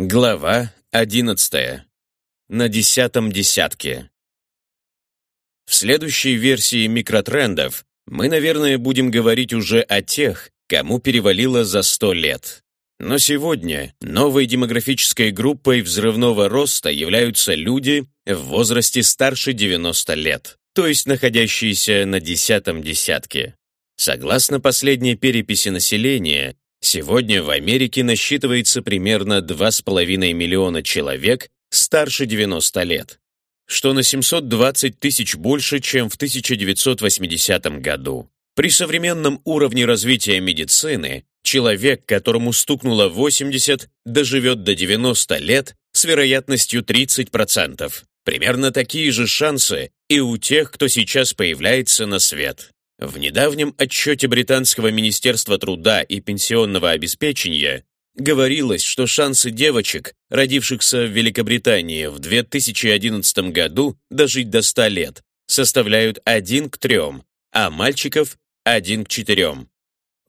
Глава одиннадцатая. На десятом десятке. В следующей версии микротрендов мы, наверное, будем говорить уже о тех, кому перевалило за сто лет. Но сегодня новой демографической группой взрывного роста являются люди в возрасте старше 90 лет, то есть находящиеся на десятом десятке. Согласно последней переписи населения, Сегодня в Америке насчитывается примерно 2,5 миллиона человек старше 90 лет, что на 720 тысяч больше, чем в 1980 году. При современном уровне развития медицины человек, которому стукнуло 80, доживет до 90 лет с вероятностью 30%. Примерно такие же шансы и у тех, кто сейчас появляется на свет. В недавнем отчете Британского министерства труда и пенсионного обеспечения говорилось, что шансы девочек, родившихся в Великобритании в 2011 году, дожить до 100 лет, составляют 1 к 3, а мальчиков – 1 к 4.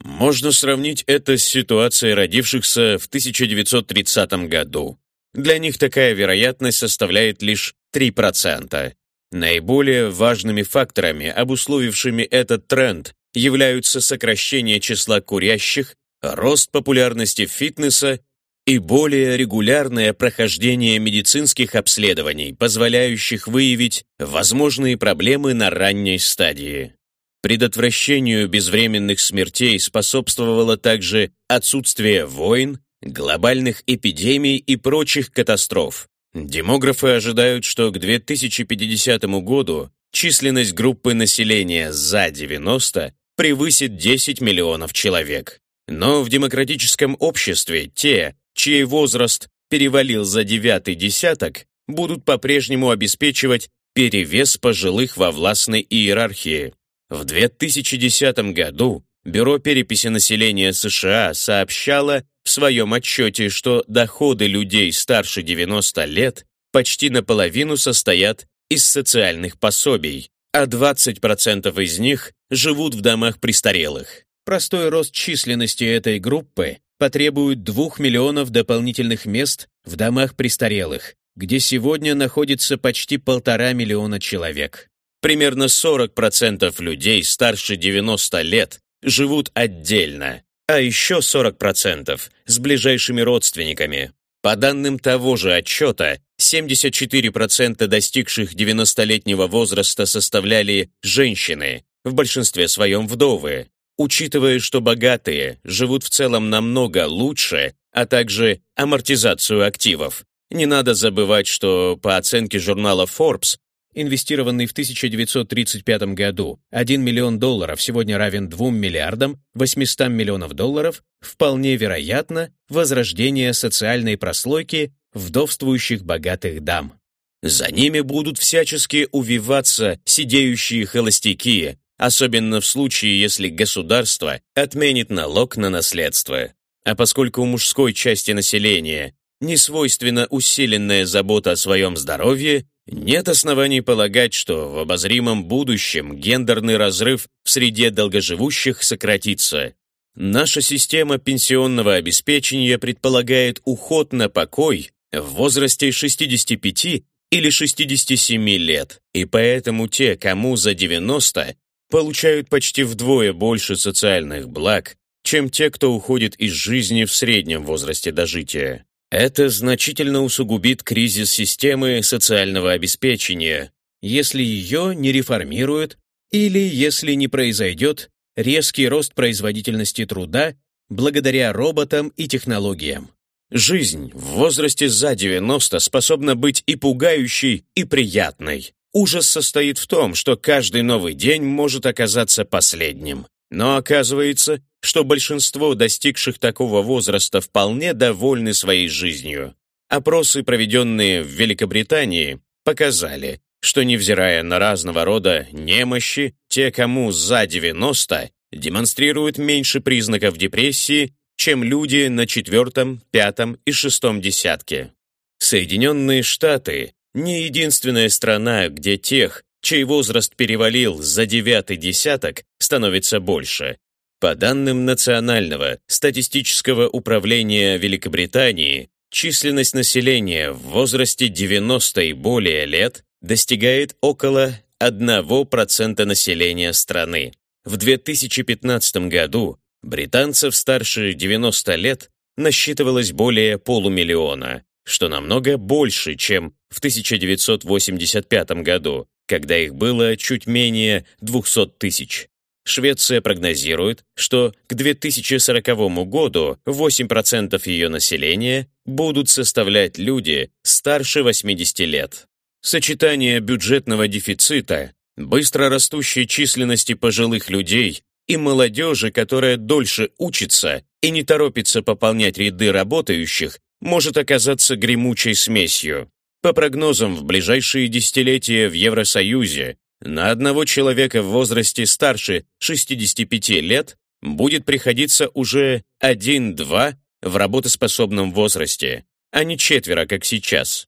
Можно сравнить это с ситуацией родившихся в 1930 году. Для них такая вероятность составляет лишь 3%. Наиболее важными факторами, обусловившими этот тренд, являются сокращение числа курящих, рост популярности фитнеса и более регулярное прохождение медицинских обследований, позволяющих выявить возможные проблемы на ранней стадии. Предотвращению безвременных смертей способствовало также отсутствие войн, глобальных эпидемий и прочих катастроф, Демографы ожидают, что к 2050 году численность группы населения за 90 превысит 10 миллионов человек. Но в демократическом обществе те, чей возраст перевалил за девятый десяток, будут по-прежнему обеспечивать перевес пожилых во властной иерархии. В 2010 году Бюро переписи населения США сообщало в своем отчете, что доходы людей старше 90 лет почти наполовину состоят из социальных пособий, а 20% из них живут в домах престарелых. Простой рост численности этой группы потребует 2 миллионов дополнительных мест в домах престарелых, где сегодня находится почти полтора миллиона человек. Примерно 40% людей старше 90 лет живут отдельно, а еще 40% с ближайшими родственниками. По данным того же отчета, 74% достигших 90-летнего возраста составляли женщины, в большинстве своем вдовы. Учитывая, что богатые живут в целом намного лучше, а также амортизацию активов, не надо забывать, что по оценке журнала Forbes инвестированный в 1935 году 1 миллион долларов сегодня равен 2 миллиардам 800 миллионов долларов, вполне вероятно возрождение социальной прослойки вдовствующих богатых дам. За ними будут всячески увиваться сидеющие холостяки, особенно в случае, если государство отменит налог на наследство. А поскольку у мужской части населения не свойственна усиленная забота о своем здоровье, нет оснований полагать, что в обозримом будущем гендерный разрыв в среде долгоживущих сократится. Наша система пенсионного обеспечения предполагает уход на покой в возрасте 65 или 67 лет, и поэтому те, кому за 90, получают почти вдвое больше социальных благ, чем те, кто уходит из жизни в среднем возрасте дожития. Это значительно усугубит кризис системы социального обеспечения, если ее не реформируют или если не произойдет резкий рост производительности труда благодаря роботам и технологиям. Жизнь в возрасте за 90 способна быть и пугающей, и приятной. Ужас состоит в том, что каждый новый день может оказаться последним. Но оказывается, что большинство достигших такого возраста вполне довольны своей жизнью. Опросы, проведенные в Великобритании, показали, что невзирая на разного рода немощи, те, кому за 90, демонстрируют меньше признаков депрессии, чем люди на четвертом, пятом и шестом десятке. Соединенные Штаты – не единственная страна, где тех, чей возраст перевалил за девятый десяток, становится больше. По данным Национального статистического управления Великобритании, численность населения в возрасте 90 и более лет достигает около 1% населения страны. В 2015 году британцев старше 90 лет насчитывалось более полумиллиона, что намного больше, чем в 1985 году, когда их было чуть менее 200 тысяч. Швеция прогнозирует, что к 2040 году 8% ее населения будут составлять люди старше 80 лет. Сочетание бюджетного дефицита, быстро растущей численности пожилых людей и молодежи, которая дольше учится и не торопится пополнять ряды работающих, может оказаться гремучей смесью. По прогнозам, в ближайшие десятилетия в Евросоюзе на одного человека в возрасте старше 65 лет будет приходиться уже 1-2 в работоспособном возрасте, а не четверо, как сейчас.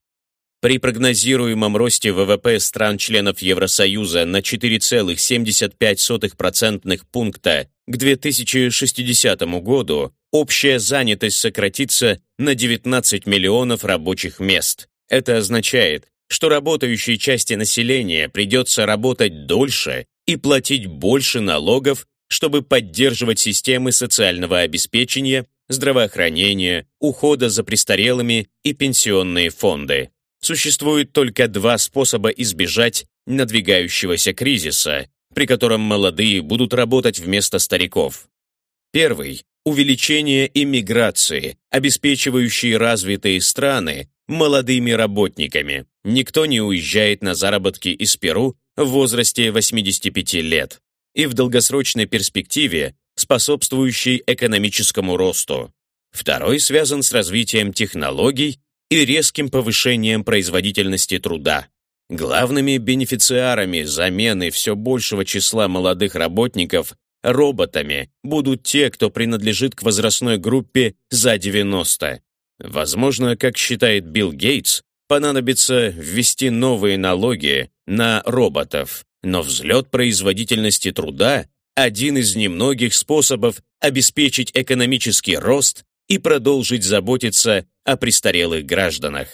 При прогнозируемом росте ВВП стран-членов Евросоюза на 4,75% пункта к 2060 году общая занятость сократится на 19 миллионов рабочих мест. Это означает, что работающей части населения придется работать дольше и платить больше налогов, чтобы поддерживать системы социального обеспечения, здравоохранения, ухода за престарелыми и пенсионные фонды. Существует только два способа избежать надвигающегося кризиса, при котором молодые будут работать вместо стариков. Первый – увеличение иммиграции, обеспечивающей развитые страны молодыми работниками. Никто не уезжает на заработки из Перу в возрасте 85 лет и в долгосрочной перспективе способствующий экономическому росту. Второй связан с развитием технологий и резким повышением производительности труда. Главными бенефициарами замены все большего числа молодых работников роботами будут те, кто принадлежит к возрастной группе за 90. Возможно, как считает Билл Гейтс, понадобится ввести новые налоги на роботов, но взлет производительности труда – один из немногих способов обеспечить экономический рост и продолжить заботиться о престарелых гражданах.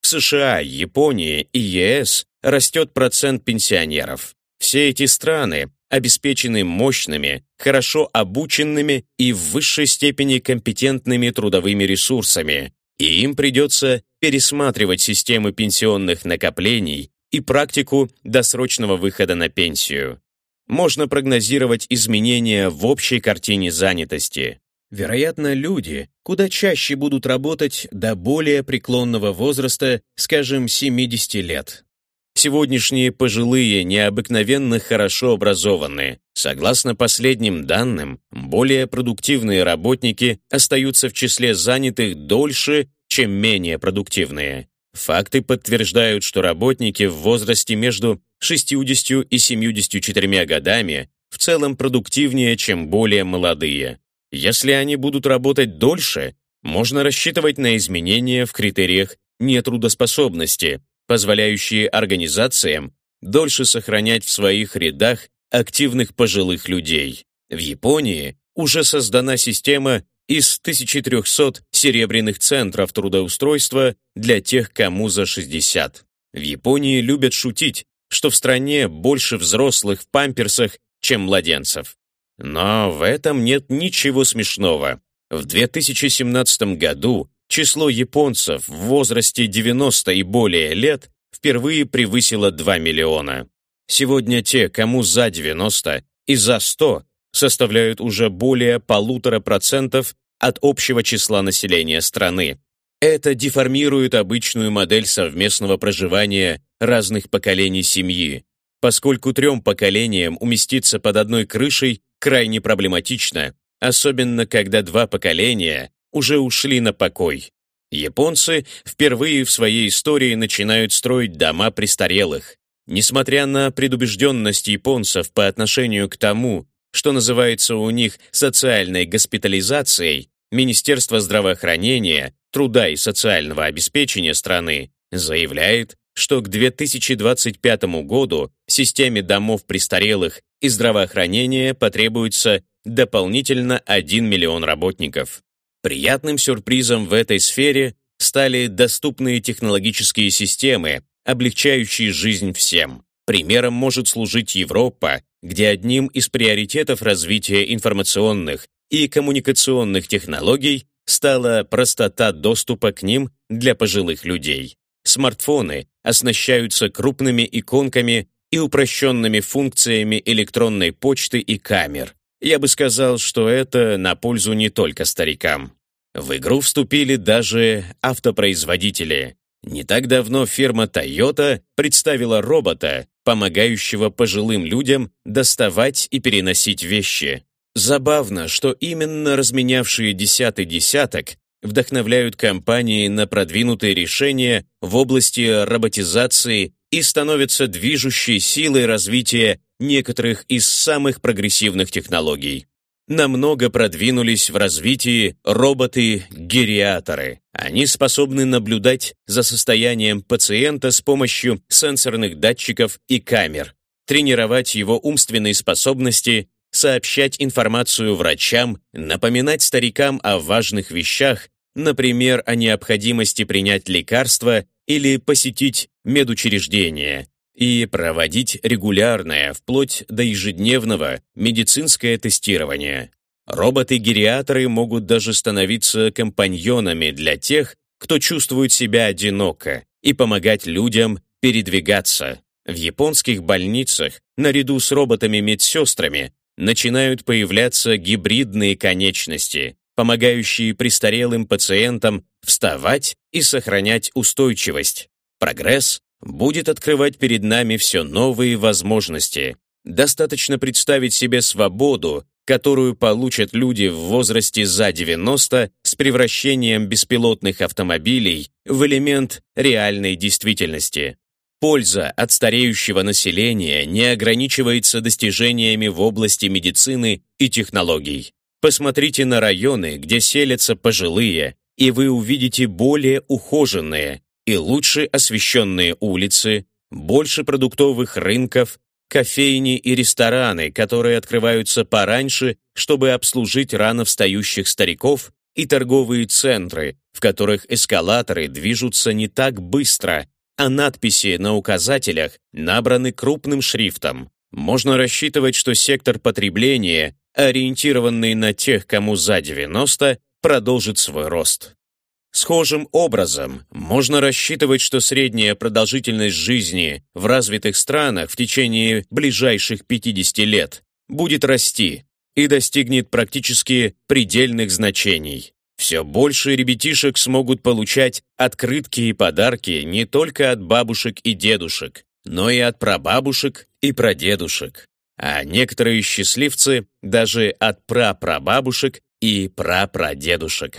В США, Японии и ЕС растет процент пенсионеров. Все эти страны обеспечены мощными, хорошо обученными и в высшей степени компетентными трудовыми ресурсами, и им придется пересматривать системы пенсионных накоплений и практику досрочного выхода на пенсию. Можно прогнозировать изменения в общей картине занятости. Вероятно, люди куда чаще будут работать до более преклонного возраста, скажем, 70 лет. Сегодняшние пожилые необыкновенно хорошо образованы. Согласно последним данным, более продуктивные работники остаются в числе занятых дольше, чем менее продуктивные. Факты подтверждают, что работники в возрасте между 60 и 74 годами в целом продуктивнее, чем более молодые. Если они будут работать дольше, можно рассчитывать на изменения в критериях нетрудоспособности, позволяющие организациям дольше сохранять в своих рядах активных пожилых людей. В Японии уже создана система из 1300 серебряных центров трудоустройства для тех, кому за 60. В Японии любят шутить, что в стране больше взрослых в памперсах, чем младенцев. Но в этом нет ничего смешного. В 2017 году число японцев в возрасте 90 и более лет впервые превысило 2 миллиона. Сегодня те, кому за 90 и за 100, составляют уже более полутора процентов от общего числа населения страны. Это деформирует обычную модель совместного проживания разных поколений семьи, поскольку трем поколениям уместиться под одной крышей крайне проблематично, особенно когда два поколения уже ушли на покой. Японцы впервые в своей истории начинают строить дома престарелых. Несмотря на предубежденность японцев по отношению к тому, что называется у них социальной госпитализацией, Министерство здравоохранения, труда и социального обеспечения страны заявляет, что к 2025 году системе домов престарелых и здравоохранения потребуется дополнительно 1 миллион работников. Приятным сюрпризом в этой сфере стали доступные технологические системы, облегчающие жизнь всем. Примером может служить Европа, где одним из приоритетов развития информационных и коммуникационных технологий стала простота доступа к ним для пожилых людей. Смартфоны оснащаются крупными иконками и упрощенными функциями электронной почты и камер. Я бы сказал, что это на пользу не только старикам. В игру вступили даже автопроизводители. Не так давно фирма Toyota представила робота, помогающего пожилым людям доставать и переносить вещи. Забавно, что именно разменявшие десятый десяток вдохновляют компании на продвинутые решения в области роботизации и становятся движущей силой развития некоторых из самых прогрессивных технологий. Намного продвинулись в развитии роботы-гериаторы. Они способны наблюдать за состоянием пациента с помощью сенсорных датчиков и камер, тренировать его умственные способности, сообщать информацию врачам, напоминать старикам о важных вещах, например, о необходимости принять лекарства или посетить медучреждение, и проводить регулярное, вплоть до ежедневного, медицинское тестирование. Роботы-гериаторы могут даже становиться компаньонами для тех, кто чувствует себя одиноко, и помогать людям передвигаться. В японских больницах, наряду с роботами-медсестрами, начинают появляться гибридные конечности, помогающие престарелым пациентам вставать и сохранять устойчивость. Прогресс будет открывать перед нами все новые возможности. Достаточно представить себе свободу, которую получат люди в возрасте за 90 с превращением беспилотных автомобилей в элемент реальной действительности. Польза от стареющего населения не ограничивается достижениями в области медицины и технологий. Посмотрите на районы, где селятся пожилые, и вы увидите более ухоженные и лучше освещенные улицы, больше продуктовых рынков, кофейни и рестораны, которые открываются пораньше, чтобы обслужить рано встающих стариков, и торговые центры, в которых эскалаторы движутся не так быстро, а надписи на указателях набраны крупным шрифтом. Можно рассчитывать, что сектор потребления, ориентированный на тех, кому за 90, продолжит свой рост. Схожим образом, можно рассчитывать, что средняя продолжительность жизни в развитых странах в течение ближайших 50 лет будет расти и достигнет практически предельных значений. Все больше ребятишек смогут получать открытки и подарки не только от бабушек и дедушек, но и от прабабушек и прадедушек. А некоторые счастливцы даже от прапрабабушек и прапрадедушек.